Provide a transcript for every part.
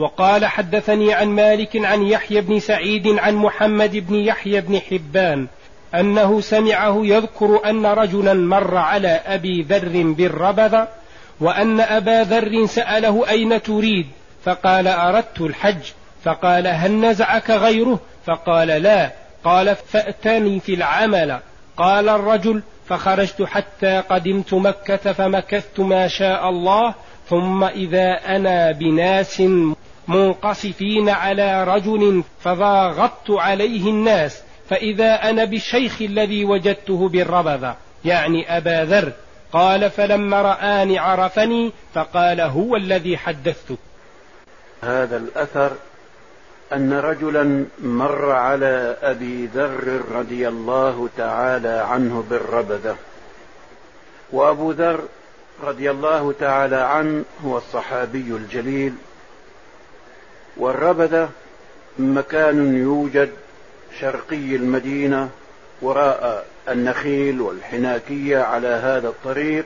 وقال حدثني عن مالك عن يحيى بن سعيد عن محمد بن يحيى بن حبان أنه سمعه يذكر أن رجلا مر على أبي ذر بالربذ وأن أبا ذر سأله أين تريد؟ فقال أردت الحج. فقال هل نزعك غيره؟ فقال لا. قال فأتني في العمل. قال الرجل فخرجت حتى قدمت مكة فمكثت ما شاء الله ثم إذا أنا بناس منقصفين على رجل فضاغطت عليه الناس فإذا أنا بالشيخ الذي وجدته بالربذة يعني أبا ذر قال فلما رآني عرفني فقال هو الذي حدثتك هذا الأثر أن رجلا مر على أبي ذر رضي الله تعالى عنه بالربذة وأبو ذر رضي الله تعالى عنه هو الصحابي الجليل والربذة مكان يوجد شرقي المدينة وراء النخيل والحناكية على هذا الطريق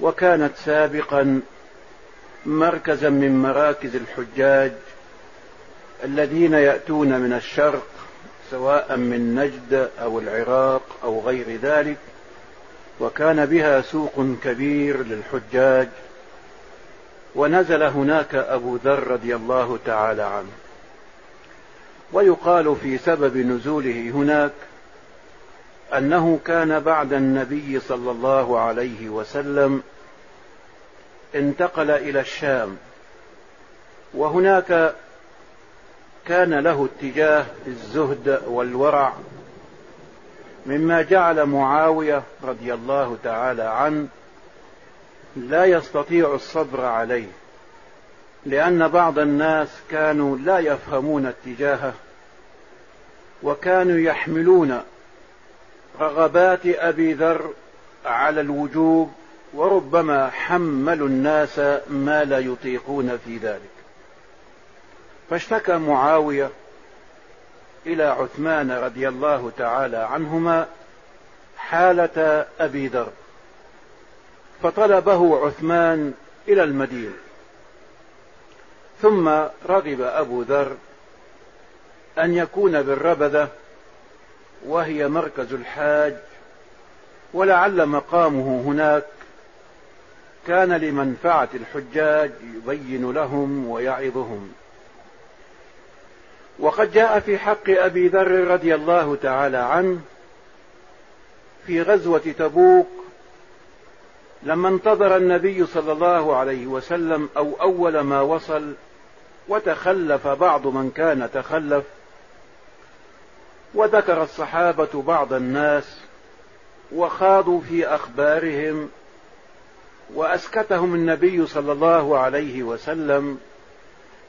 وكانت سابقا مركزا من مراكز الحجاج الذين يأتون من الشرق سواء من نجد أو العراق أو غير ذلك وكان بها سوق كبير للحجاج. ونزل هناك أبو ذر رضي الله تعالى عنه. ويقال في سبب نزوله هناك أنه كان بعد النبي صلى الله عليه وسلم انتقل إلى الشام. وهناك كان له اتجاه الزهد والورع مما جعل معاوية رضي الله تعالى عنه لا يستطيع الصبر عليه لأن بعض الناس كانوا لا يفهمون اتجاهه وكانوا يحملون رغبات أبي ذر على الوجوب وربما حملوا الناس ما لا يطيقون في ذلك. فاشتكى معاوية إلى عثمان رضي الله تعالى عنهما حالة أبي ذر. فطلبه عثمان إلى المدينة. ثم رغب أبو ذر أن يكون بالربذة وهي مركز الحاج ولعل مقامه هناك كان لمنفعة الحجاج يبين لهم ويعظهم. وقد جاء في حق أبي ذر رضي الله تعالى عنه في غزوة تبوك لما انتظر النبي صلى الله عليه وسلم أو أول ما وصل وتخلف بعض من كان تخلف وذكر الصحابة بعض الناس وخاضوا في أخبارهم وأسكتهم النبي صلى الله عليه وسلم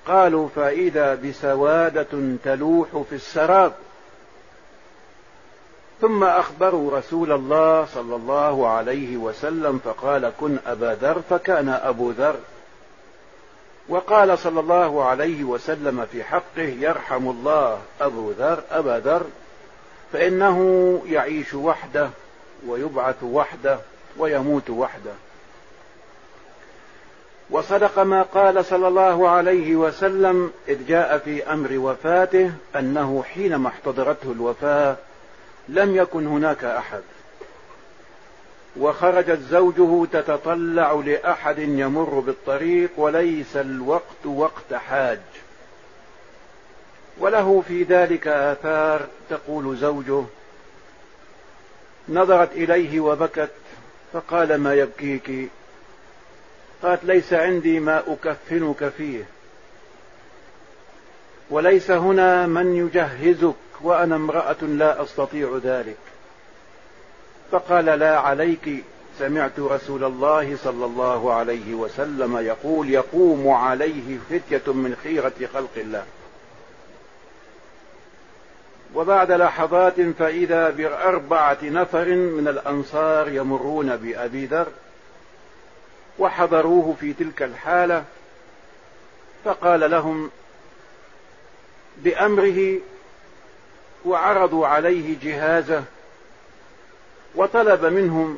قالوا فإذا بسوادة تلوح في السراب ثم أخبروا رسول الله صلى الله عليه وسلم فقال كن أبا ذر فكان أبو ذر. وقال صلى الله عليه وسلم في حقه يرحم الله أبو ذر أبا ذر فإنه يعيش وحده ويبعث وحده ويموت وحده. وصدق ما قال صلى الله عليه وسلم إذ جاء في أمر وفاته أنه حينما احتضرته الوفاة لم يكن هناك أحد. وخرجت زوجه تتطلع لأحد يمر بالطريق وليس الوقت وقت حاج. وله في ذلك آثار تقول زوجه نظرت إليه وبكت فقال ما يبكيك؟ قالت ليس عندي ما أكفنك فيه. وليس هنا من يجهزك. وأنا امرأة لا أستطيع ذلك. فقال لا عليك. سمعت رسول الله صلى الله عليه وسلم يقول يقوم عليه فتية من خيرة خلق الله. وبعد لحظات فإذا بأربعة نفر من الأنصار يمرون بأبي ذر وحضروه في تلك الحالة فقال لهم بأمره وعرضوا عليه جهازه وطلب منهم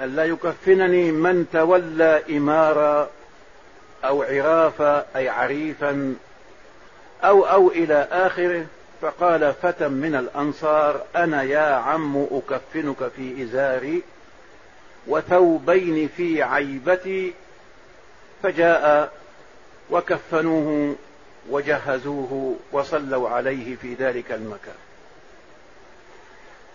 ألا يكفنني من تولى إمارة أو عرافة أي عريفا أو أو إلى آخره. فقال فتى من الأنصار أنا يا عم أكفنك في إزاري وثوبين في عيبتي. فجاء وكفنوه وجهزوه وصلوا عليه في ذلك المكان.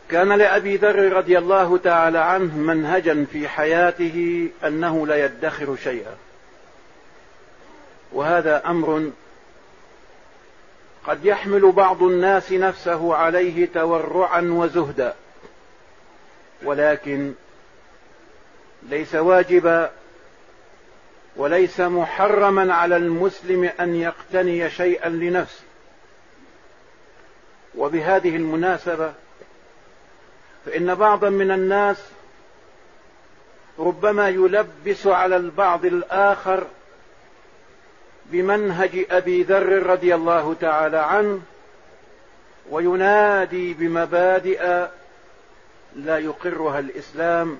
كان لأبي ذر رضي الله تعالى عنه منهجا في حياته أنه لا يدخر شيئا. وهذا أمر قد يحمل بعض الناس نفسه عليه تورعا وزهدا. ولكن ليس واجبا وليس محرما على المسلم أن يقتني شيئا لنفسه. وبهذه المناسبة فإن بعضا من الناس ربما يلبس على البعض الآخر بمنهج أبي ذر رضي الله تعالى عنه وينادي بمبادئ لا يقرها الإسلام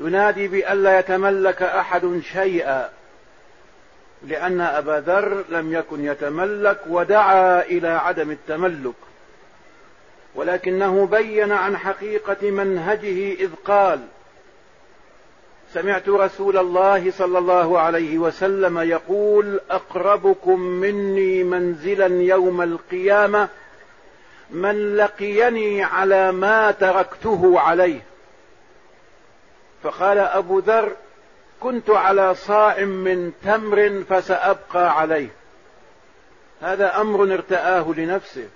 ينادي بألا يتملك أحد شيئا لأن أبا ذر لم يكن يتملك ودعا إلى عدم التملك. ولكنه بين عن حقيقة منهجه إذ قال سمعت رسول الله صلى الله عليه وسلم يقول أقربكم مني منزلا يوم القيامة من لقيني على ما تركته عليه. فقال أبو ذر كنت على صاع من تمر فسأبقى عليه. هذا أمر ارتآه لنفسه.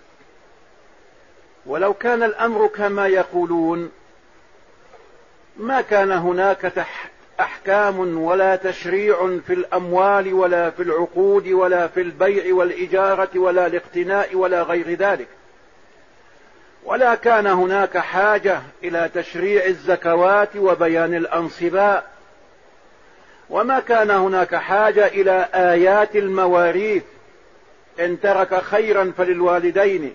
ولو كان الأمر كما يقولون ما كان هناك أحكام ولا تشريع في الأموال ولا في العقود ولا في البيع والإجارة ولا الاقتناء ولا غير ذلك. ولا كان هناك حاجة إلى تشريع الزكوات وبيان الأنصباء. وما كان هناك حاجة إلى آيات المواريث. إن ترك خيرا فللوالدين.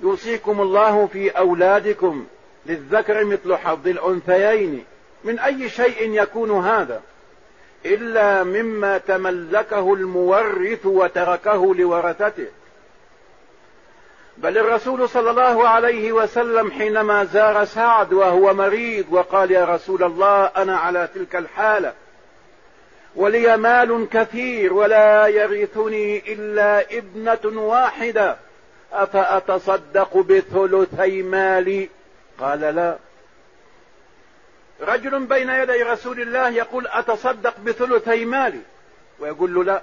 يوصيكم الله في أولادكم للذكر مثل حظ الأنثيين. من أي شيء يكون هذا؟ إلا مما تملكه المورث وتركه لورثته. بل الرسول صلى الله عليه وسلم حينما زار سعد وهو مريض وقال يا رسول الله أنا على تلك الحالة ولي مال كثير ولا يرثني إلا ابنة واحدة. أفأتصدق بثلثي مالي؟ قال لا. رجل بين يدي رسول الله يقول أتصدق بثلثي مالي؟ ويقول له لا.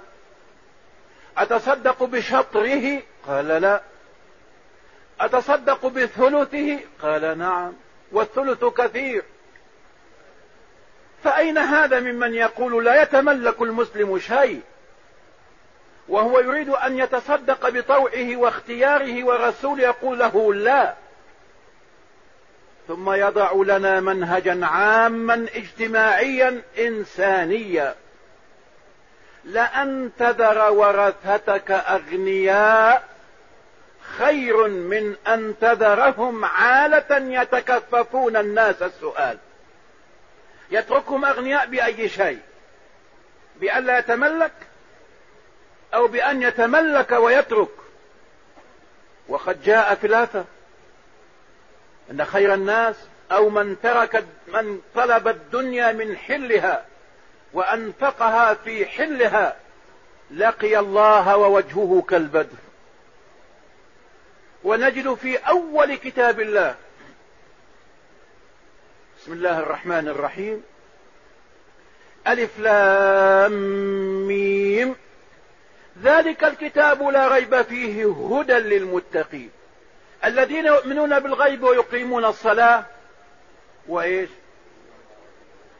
أتصدق بشطره؟ قال لا. أتصدق بثلثه؟ قال نعم. والثلث كثير. فأين هذا ممن يقول لا يتملك المسلم شيء؟ وهو يريد أن يتصدق بطوعه واختياره والرسول يقول له لا. ثم يضع لنا منهجا عاما اجتماعيا إنسانيا. لأن تذر ورثتك أغنياء خير من أن تذرهم عالة يتكففون الناس السؤال. يتركهم أغنياء بأي شيء؟ بأن لا يتملك أو بأن يتملك ويترك؟ وقد جاء في أن خير الناس أو من ترك من طلب الدنيا من حلها وأنفقها في حلها لقي الله ووجهه كالبدر. ونجد في أول كتاب الله. بسم الله الرحمن الرحيم. ألف لام ميم. ذلك الكتاب لا ريب فيه هدى للمتقين. الذين يؤمنون بالغيب ويقيمون الصلاة. وإيش؟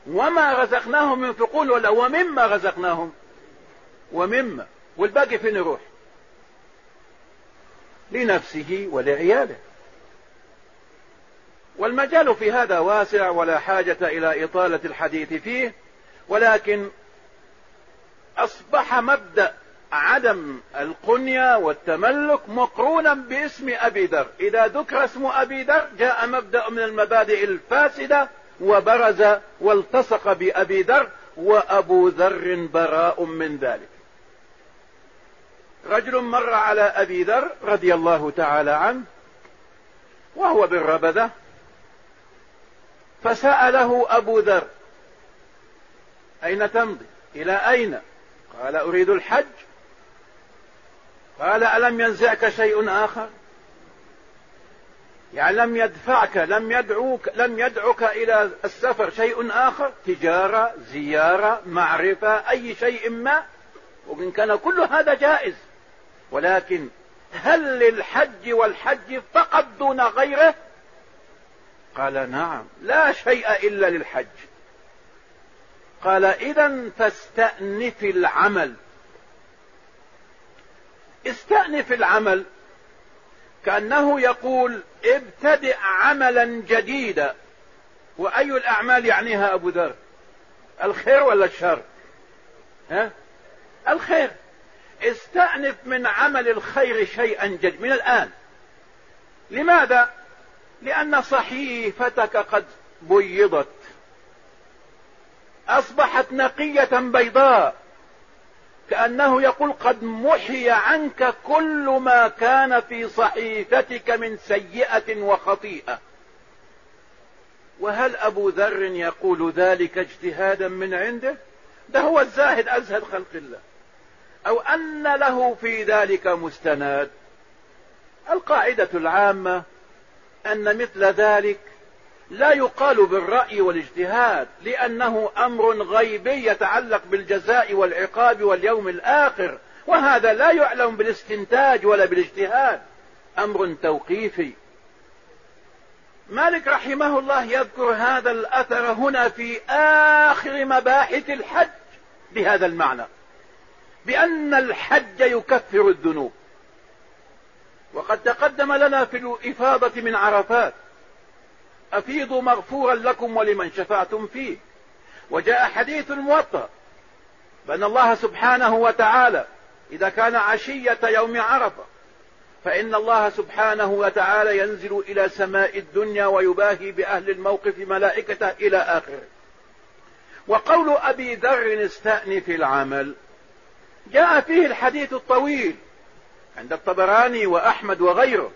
وما رزقناهم ينفقون ولا ومما رزقناهم. ومما. والباقي فين يروح؟ لنفسه ولعياله. والمجال في هذا واسع ولا حاجة إلى إطالة الحديث فيه ولكن أصبح مبدأ عدم القنية والتملك مقرونا باسم أبي ذر. إذا ذكر اسم أبي ذر جاء مبدأ من المبادئ الفاسدة وبرز والتصق بأبي ذر وأبو ذر براء من ذلك. رجل مر على أبي ذر رضي الله تعالى عنه وهو بالربذة فسأله أبو ذر أين تمضي؟ إلى أين؟ قال أريد الحج. قال ألم ينزعك شيء آخر؟ يعني لم يدفعك لم يدعوك لم يدعك إلى السفر شيء آخر؟ تجارة زيارة معرفة أي شيء ما. وإن كان كل هذا جائز. ولكن هل للحج والحج فقط دون غيره؟ قال نعم لا شيء إلا للحج. قال إذا فاستأنف العمل. استأنف العمل كأنه يقول ابتدئ عملا جديدا. وأي الأعمال يعنيها أبو ذر؟ الخير ولا الشر؟ ها؟ الخير. استأنف من عمل الخير شيئا جديدا من الآن. لماذا؟ لأن صحيفتك قد بيضت. أصبحت نقية بيضاء. كأنه يقول قد محي عنك كل ما كان في صحيفتك من سيئة وخطيئة. وهل أبو ذر يقول ذلك اجتهادا من عنده؟ ده هو الزاهد أزهد خلق الله. أو أن له في ذلك مستند. القاعدة العامة أن مثل ذلك لا يقال بالرأي والاجتهاد لأنه أمر غيبي يتعلق بالجزاء والعقاب واليوم الآخر وهذا لا يعلم بالاستنتاج ولا بالاجتهاد. أمر توقيفي. مالك رحمه الله يذكر هذا الأثر هنا في آخر مباحث الحج بهذا المعنى. بأن الحج يكفر الذنوب. وقد تقدم لنا في الإفاضة من عرفات. أفيضوا مغفورا لكم ولمن شفعتم فيه. وجاء حديث الموطأ بأن الله سبحانه وتعالى إذا كان عشية يوم عرفة فإن الله سبحانه وتعالى ينزل إلى سماء الدنيا ويباهي بأهل الموقف ملائكته إلى آخره. وقول أبي ذر استأنف العمل جاء فيه الحديث الطويل عند الطبراني وأحمد وغيره.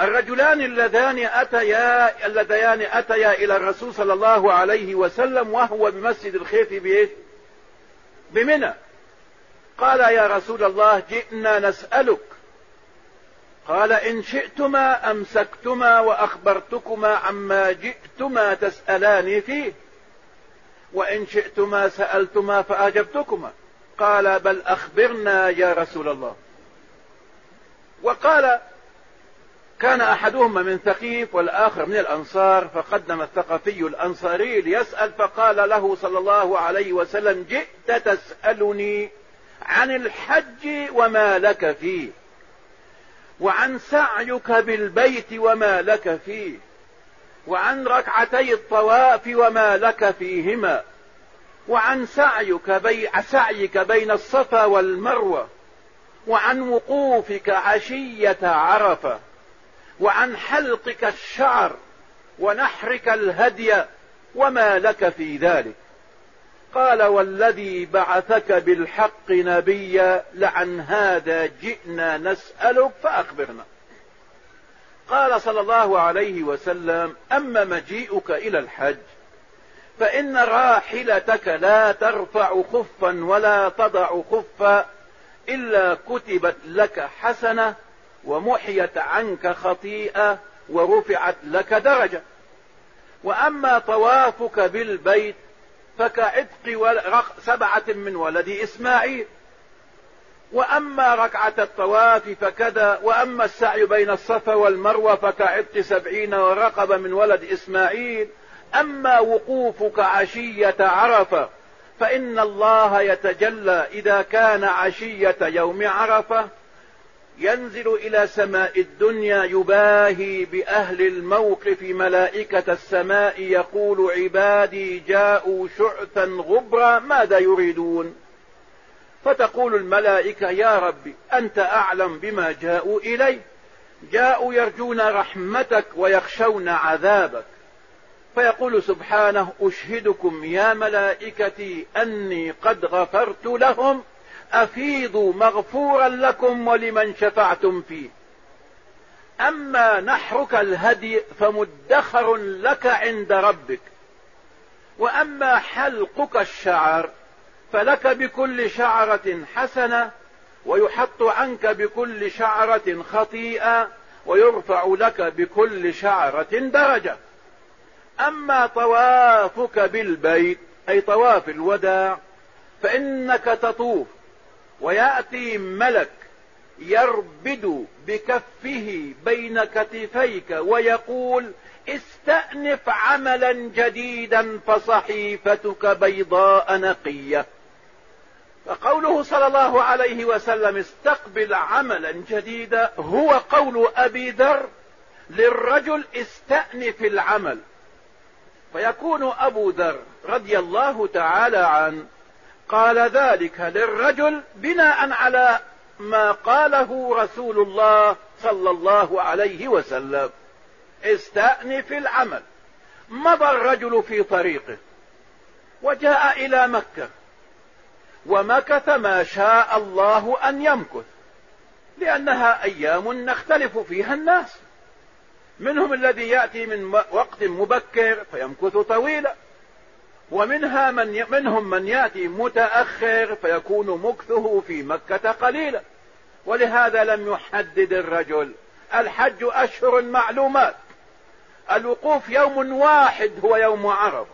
الرجلان اللذان أتيا اللذان أتيا إلى الرسول صلى الله عليه وسلم وهو بمسجد الخيف بإيه؟ بمنى. قال يا رسول الله جئنا نسألك. قال إن شئتما أمسكتما وأخبرتكما عما جئتما تسألان فيه. وإن شئتما سألتما فأجبتكما. قال بل أخبرنا يا رسول الله. وقال كان أحدهما من ثقيف والآخر من الأنصار فقدم الثقفي الأنصاري ليسأل فقال له صلى الله عليه وسلم جئت تسألني عن الحج وما لك فيه وعن سعيك بالبيت وما لك فيه وعن ركعتي الطواف وما لك فيهما وعن سعيك, بي سعيك بين الصفا والمروة وعن وقوفك عشية عرفة وعن حلقك الشعر ونحرك الهدي وما لك في ذلك. قال والذي بعثك بالحق نبيا لعن هذا جئنا نسألك فأخبرنا. قال صلى الله عليه وسلم أما مجيئك إلى الحج فإن راحلتك لا ترفع خفا ولا تضع خفا إلا كتبت لك حسنة ومحيت عنك خطيئة ورفعت لك درجة. وأما طوافك بالبيت فكعتق سبعة من ولد إسماعيل. وأما ركعة الطواف فكذا وأما السعي بين الصفا والمروة فكعتق سبعين ورقب من ولد إسماعيل. أما وقوفك عشية عرفة فإن الله يتجلى إذا كان عشية يوم عرفة. ينزل إلى سماء الدنيا يباهي بأهل الموقف ملائكة السماء يقول عبادي جاءوا شعثا غبرا ماذا يريدون؟ فتقول الملائكة يا ربي أنت أعلم بما جاءوا إليه جاءوا يرجون رحمتك ويخشون عذابك. فيقول سبحانه أشهدكم يا ملائكتي أني قد غفرت لهم أفيضوا مغفورا لكم ولمن شفعتم فيه. أما نحرك الهدي فمدخر لك عند ربك وأما حلقك الشعر فلك بكل شعرة حسنة ويحط عنك بكل شعرة خطيئة ويرفع لك بكل شعرة درجة. أما طوافك بالبيت أي طواف الوداع فإنك تطوف ويأتي ملك يربد بكفه بين كتفيك ويقول استأنف عملا جديدا فصحيفتك بيضاء نقية. فقوله صلى الله عليه وسلم استقبل عملا جديدا هو قول أبي ذر للرجل استأنف العمل. فيكون أبو ذر رضي الله تعالى عنه قال ذلك للرجل بناء على ما قاله رسول الله صلى الله عليه وسلم. استأنف العمل. مضى الرجل في طريقه. وجاء إلى مكة. ومكث ما شاء الله أن يمكث. لأنها أيام نختلف فيها الناس. منهم الذي يأتي من وقت مبكر فيمكث طويلا. ومنها من منهم من يأتي متأخر فيكون مكثه في مكة قليلا. ولهذا لم يحدد الرجل. الحج أشهر معلومات. الوقوف يوم واحد هو يوم عرفة.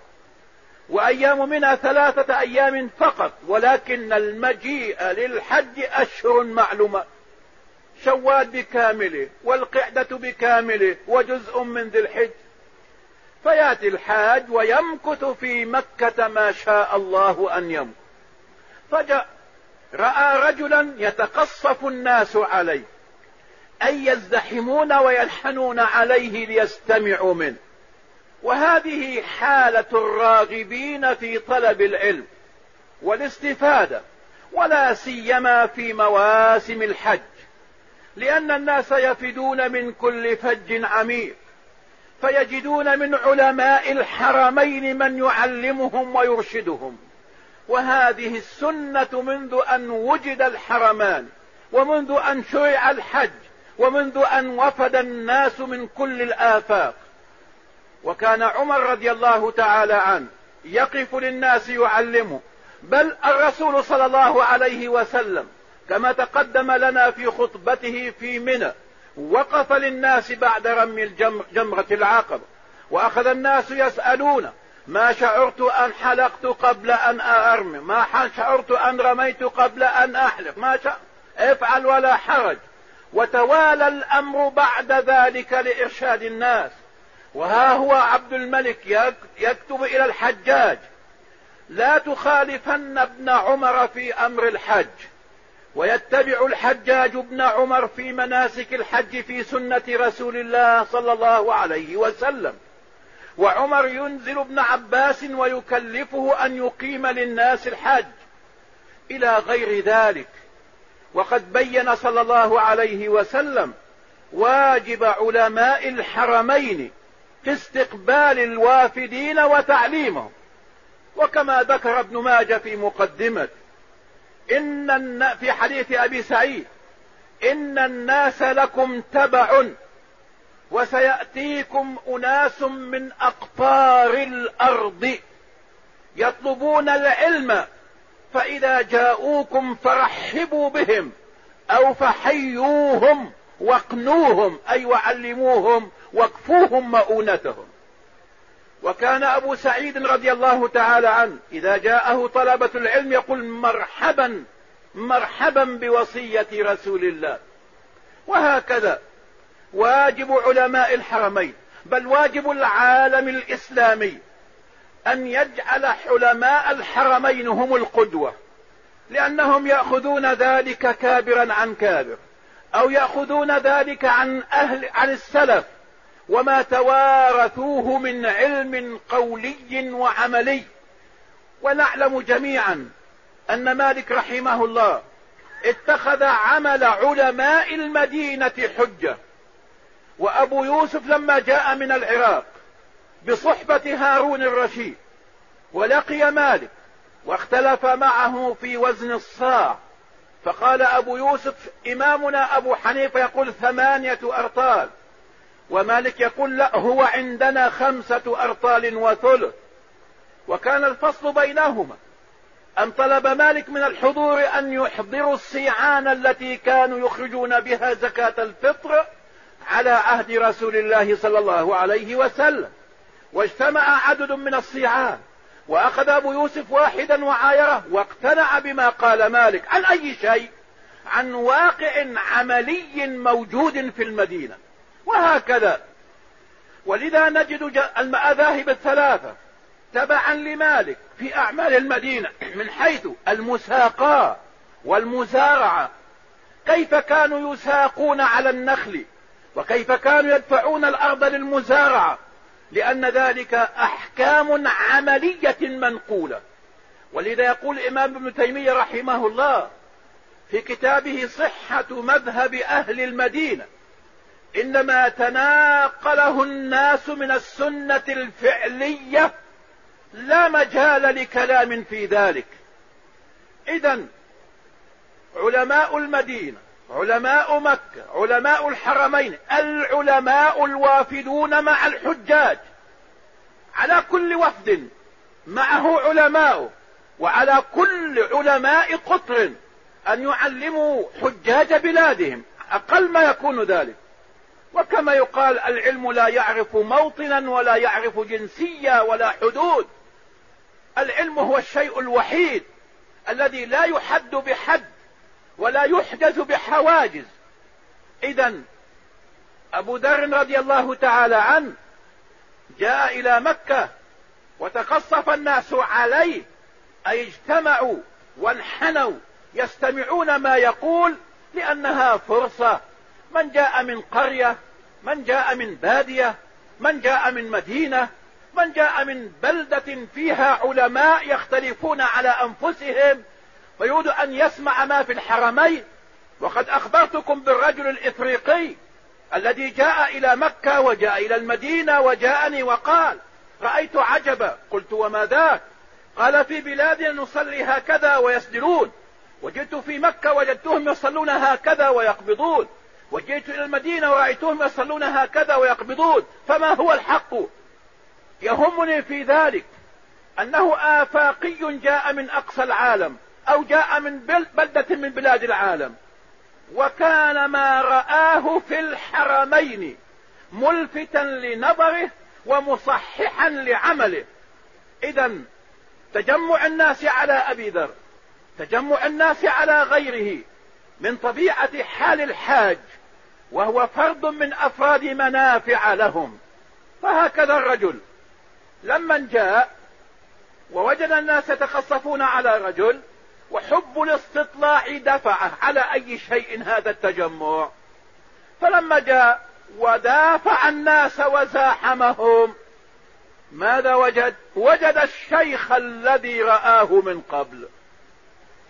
وأيام منها ثلاثة أيام فقط. ولكن المجيء للحج أشهر معلومات. شوال بكامله والقعدة بكامله وجزء من ذي الحج. فيأتي الحاج ويمكث في مكة ما شاء الله أن يمكث. فجاء رأى رجلا يتقصف الناس عليه. أي يزدحمون ويلحنون عليه ليستمعوا منه. وهذه حالة الراغبين في طلب العلم والاستفادة ولا سيما في مواسم الحج. لأن الناس يفدون من كل فج عميق فيجدون من علماء الحرمين من يعلمهم ويرشدهم. وهذه السنة منذ أن وجد الحرمان ومنذ أن شرع الحج ومنذ أن وفد الناس من كل الآفاق. وكان عمر رضي الله تعالى عنه يقف للناس يعلمه بل الرسول صلى الله عليه وسلم كما تقدم لنا في خطبته في منى وقف للناس بعد رمي الجمرة العقبة وأخذ الناس يسألون ما شعرت أن حلقت قبل أن أرمي؟ ما شعرت أن رميت قبل أن أحلق؟ ما شعر افعل ولا حرج. وتوالى الأمر بعد ذلك لإرشاد الناس. وها هو عبد الملك يكتب إلى الحجاج لا تخالفن ابن عمر في أمر الحج. ويتبع الحجاج ابن عمر في مناسك الحج في سنة رسول الله صلى الله عليه وسلم. وعمر ينزل ابن عباس ويكلفه أن يقيم للناس الحج إلى غير ذلك. وقد بين صلى الله عليه وسلم واجب علماء الحرمين في استقبال الوافدين وتعليمهم. وكما ذكر ابن ماجه في مقدمة إن في حديث أبي سعيد إن الناس لكم تبع وسيأتيكم أناس من أقطار الأرض يطلبون العلم فإذا جاءوكم فرحبوا بهم أو فحيوهم واقنوهم أي وعلموهم واكفوهم مؤونتهم. وكان أبو سعيد رضي الله تعالى عنه إذا جاءه طلبة العلم يقول مرحبا مرحبا بوصية رسول الله. وهكذا واجب علماء الحرمين بل واجب العالم الإسلامي أن يجعل علماء الحرمين هم القدوة لأنهم يأخذون ذلك كابرا عن كابر أو يأخذون ذلك عن أهل عن السلف. وما توارثوه من علم قولي وعملي. ونعلم جميعا أن مالك رحمه الله اتخذ عمل علماء المدينة حجة. وأبو يوسف لما جاء من العراق بصحبة هارون الرشيد ولقي مالك واختلف معه في وزن الصاع فقال أبو يوسف إمامنا أبو حنيفة يقول ثمانية أرطال. ومالك يقول لا هو عندنا خمسة أرطال وثلث. وكان الفصل بينهما. أن طلب مالك من الحضور أن يحضروا الصيعان التي كانوا يخرجون بها زكاة الفطر على عهد رسول الله صلى الله عليه وسلم. واجتمع عدد من الصيعان وأخذ أبو يوسف واحدا وعايره واقتنع بما قال مالك عن أي شيء؟ عن واقع عملي موجود في المدينة. وهكذا. ولذا نجد المذاهب الثلاثة تبعا لمالك في أعمال المدينة من حيث المساقاة والمزارعة. كيف كانوا يساقون على النخل؟ وكيف كانوا يدفعون الأرض للمزارعة؟ لأن ذلك أحكام عملية منقولة. ولذا يقول الإمام ابن تيمية رحمه الله في كتابه صحة مذهب أهل المدينة إنما تناقله الناس من السنة الفعلية لا مجال لكلام في ذلك. إذا علماء المدينة علماء مكة علماء الحرمين العلماء الوافدون مع الحجاج على كل وفد معه علماء وعلى كل علماء قطر أن يعلموا حجاج بلادهم أقل ما يكون ذلك. وكما يقال العلم لا يعرف موطنا ولا يعرف جنسية ولا حدود. العلم هو الشيء الوحيد الذي لا يحد بحد ولا يحجز بحواجز. اذا أبو ذر رضي الله تعالى عنه جاء إلى مكة وتقصف الناس عليه أي اجتمعوا وانحنوا يستمعون ما يقول لأنها فرصة. من جاء من قرية من جاء من بادية من جاء من مدينة من جاء من بلدة فيها علماء يختلفون على أنفسهم ويريد أن يسمع ما في الحرمين. وقد أخبرتكم بالرجل الإفريقي الذي جاء إلى مكة وجاء إلى المدينة وجاءني وقال رأيت عجبا. قلت وما ذاك؟ قال في بلادنا نصلي هكذا ويسجلون وجئت في مكة وجدتهم يصلون هكذا ويقبضون. وجئت إلى المدينة ورأيتهم يصلون هكذا ويقبضون فما هو الحق؟ يهمني في ذلك أنه آفاقي جاء من أقصى العالم أو جاء من بلدة من بلاد العالم وكان ما رآه في الحرمين ملفتا لنظره ومصححا لعمله. إذا تجمع الناس على أبي ذر تجمع الناس على غيره من طبيعة حال الحاج وهو فرد من أفراد منافع لهم. فهكذا الرجل. لما جاء ووجد الناس يتخصفون على رجل وحب الاستطلاع دفعه على أي شيء هذا التجمع. فلما جاء ودافع الناس وزاحمهم ماذا وجد؟ وجد الشيخ الذي رآه من قبل.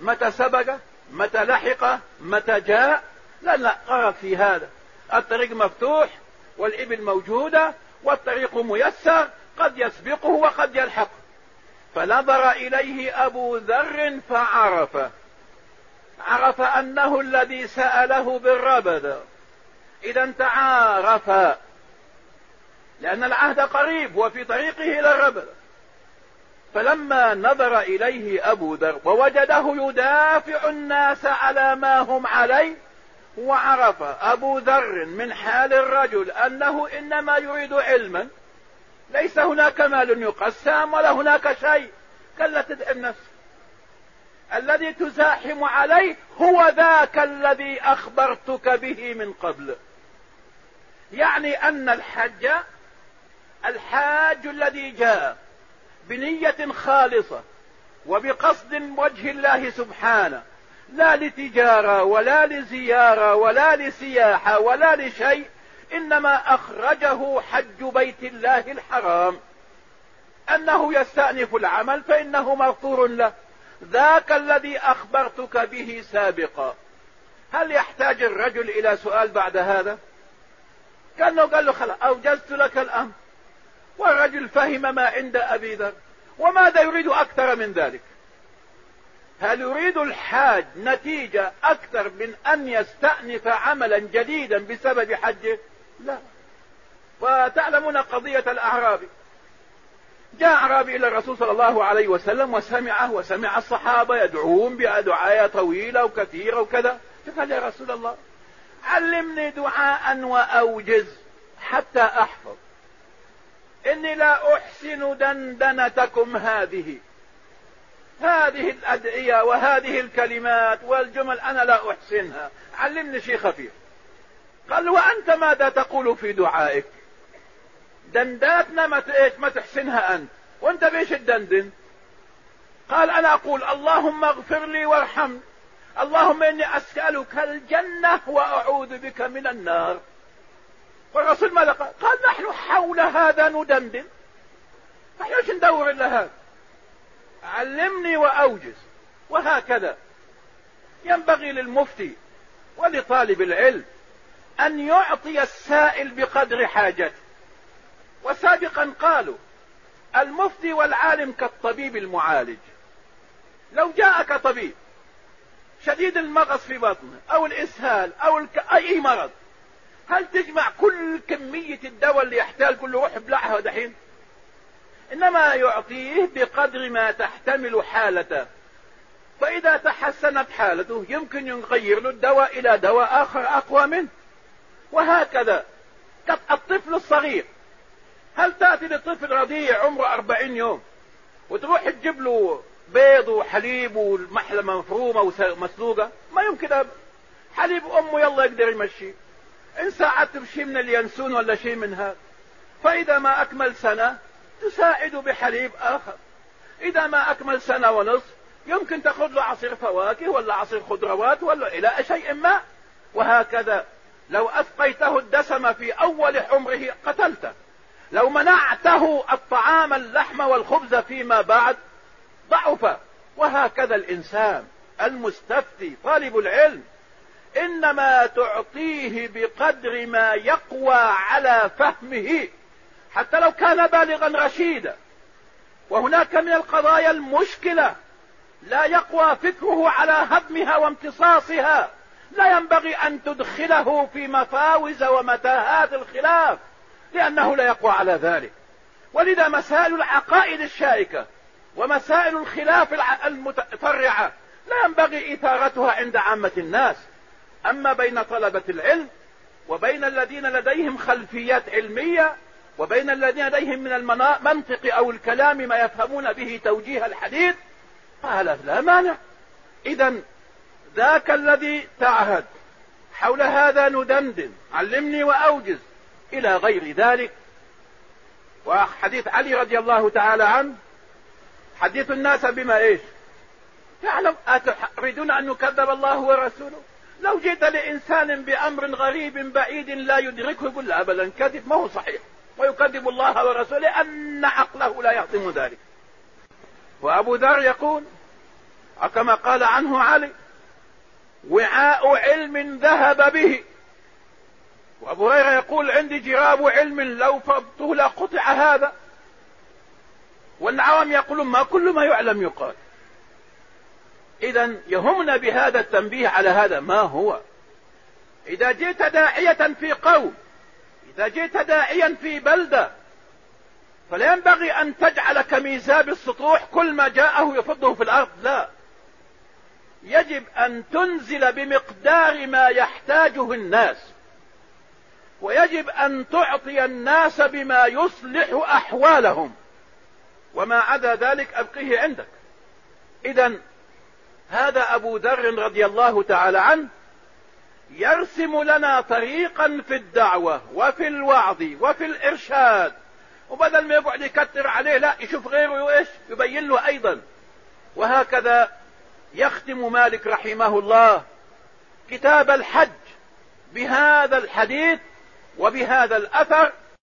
متى سبق؟ متى لحق؟ متى جاء؟ لا لا قرأ في هذا الطريق مفتوح والإبل موجودة والطريق ميسر قد يسبقه وقد يلحقه فنظر إليه أبو ذر فعرفه عرف أنه الذي سأله بالربد. إذا تعارف لأن العهد قريب وفي طريقه إلى الربد. فلما نظر إليه أبو ذر ووجده يدافع الناس على ما هم عليه وعرف أبو ذر من حال الرجل أنه إنما يريد علما ليس هناك مال يقسم ولا هناك شيء. تدعم نفسك الذي تزاحم عليه هو ذاك الذي أخبرتك به من قبل. يعني أن الحج الحاج الذي جاء بنية خالصة وبقصد وجه الله سبحانه لا لتجارة ولا لزيارة ولا لسياحة ولا لشيء إنما أخرجه حج بيت الله الحرام. أنه يستأنف العمل فإنه مغفور له. ذاك الذي أخبرتك به سابقا. هل يحتاج الرجل إلى سؤال بعد هذا؟ كأنه قال له خلاص أوجزت لك الأمر. والرجل فهم ما عند أبي ذر وماذا يريد أكثر من ذلك؟ هل يريد الحاج نتيجة أكثر من أن يستأنف عملا جديدا بسبب حجه؟ لا. وتعلمون قضية الأعرابي. جاء أعرابي إلى الرسول صلى الله عليه وسلم وسمعه وسمع الصحابة يدعوهم بدعاية طويلة وكثيرة وكذا. فقال يا رسول الله علمني دعاء وأوجز حتى أحفظ. إني لا أحسن دندنتكم هذه. هذه الأدعية وهذه الكلمات والجمل أنا لا أحسنها. علمني شيء خفيف. قال وأنت ماذا تقول في دعائك؟ دنداتنا ما إيش ما تحسنها أنت. وأنت بيش تدندن قال أنا أقول اللهم اغفر لي وارحمني. اللهم إني أسألك الجنة وأعوذ بك من النار. والرسول ماذا قال قال نحن حول هذا ندندن. نحن إيش ندور إلا هذا. علمني وأوجز. وهكذا. ينبغي للمفتي ولطالب العلم أن يعطي السائل بقدر حاجته. وسابقا قالوا المفتي والعالم كالطبيب المعالج. لو جاءك طبيب شديد المغص في بطنه أو الإسهال أو الك... أي مرض هل تجمع كل كمية الدواء اللي يحتاج كل روح ابلعها دحين؟ إنما يعطيه بقدر ما تحتمل حالته. فإذا تحسنت حالته يمكن يغير له الدواء إلى دواء آخر أقوى منه. وهكذا. الطفل الصغير. هل تأتي لطفل رضيع عمره أربعين يوم وتروح تجيب له بيض وحليب والمحلة مفرومة ومسلوقة ما يمكن أب. حليب أمه يلا يقدر يمشي. إن ساعدت بشيء من اليانسون ولا شيء من هذا فإذا ما أكمل سنة تساعد بحليب آخر. إذا ما أكمل سنة ونصف يمكن تأخذ له عصير فواكه ولا عصير خضروات ولا إلى شيء ما. وهكذا لو أسقيته الدسم في أول عمره قتلته. لو منعته الطعام اللحم والخبز فيما بعد ضعف. وهكذا الإنسان المستفتي طالب العلم إنما تعطيه بقدر ما يقوى على فهمه. حتى لو كان بالغا رشيدا وهناك من القضايا المشكلة لا يقوى فكره على هضمها وامتصاصها. لا ينبغي أن تدخله في مفاوز ومتاهات الخلاف لأنه لا يقوى على ذلك. ولذا مسائل العقائد الشائكة ومسائل الخلاف المتفرعة لا ينبغي إثارتها عند عامة الناس. أما بين طلبة العلم وبين الذين لديهم خلفيات علمية وبين الذين لديهم من المنطق أو الكلام ما يفهمون به توجيه الحديث قال لا مانع. إذا ذاك الذي تعهد حول هذا ندندن علمني وأوجز إلى غير ذلك. وحديث علي رضي الله تعالى عنه حديث الناس بما إيش؟ يعلم أتريدون أن نكذب الله ورسوله؟ لو جئت لإنسان بأمر غريب بعيد لا يدركه يقول لا أبدا كذب ما هو صحيح. ويكذب الله ورسوله أن عقله لا يهضم ذلك. وأبو ذر يقول كما قال عنه علي وعاء علم ذهب به. وأبو هريرة يقول عندي جراب علم لو فرضته لقطع هذا. والعوام يقولون ما كل ما يعلم يقال. إذا يهمنا بهذا التنبيه على هذا ما هو. إذا جئت داعية في قوم إذا جئت داعيا في بلدة فلا ينبغي أن تجعل كميزاب السطوح كل ما جاءه يفضه في الأرض لا. يجب أن تنزل بمقدار ما يحتاجه الناس ويجب أن تعطي الناس بما يصلح أحوالهم. وما عدا ذلك أبقيه عندك. اذا هذا أبو ذر رضي الله تعالى عنه يرسم لنا طريقا في الدعوة وفي الوعظ وفي الإرشاد. وبدل ما يقعد يكتر عليه لا يشوف غيره إيش؟ يبين له أيضا. وهكذا يختم مالك رحمه الله كتاب الحج بهذا الحديث وبهذا الأثر